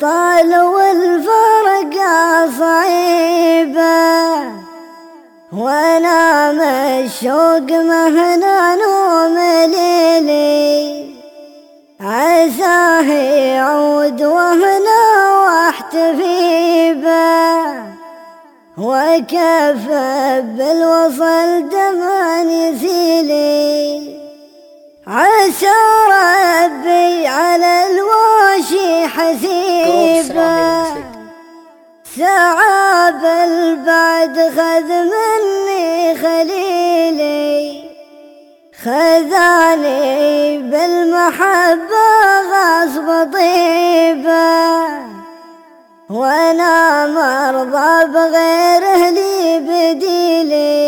طال والفرق صعيبة. وأنا الشوق مهنا نوم ليلي عساه يعود وهنا واحتفي به وكفى بالوصل دمان يسيلي عسى ربي على الواشي حسيبه سعاب البعد خذ مني خليلي خذاني بالمحبة غصب طيبة وأنا مرضى بغيره لي بديلي.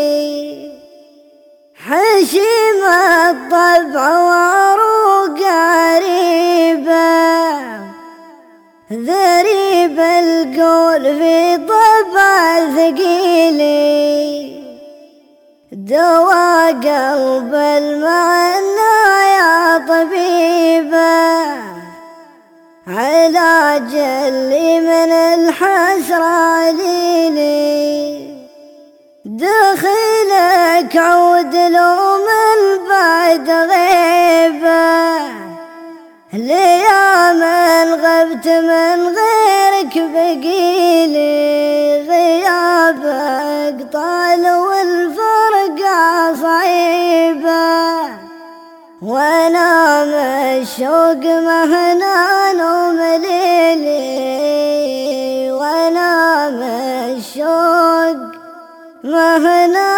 حشيم الطبع وعروق قريبة ذريب القول في طبع ثقيلي. دوا قلب المعنى يا طبيبة. علاج اللي من الحسرة ليلي. دخلك عود لو من بعد غيبة. ليام غبت من غيرك بقيلي غيابك طال والفرقة صعيبة. وأنا الشوق مهنا نوم ليلي وأنا الشوق مهنا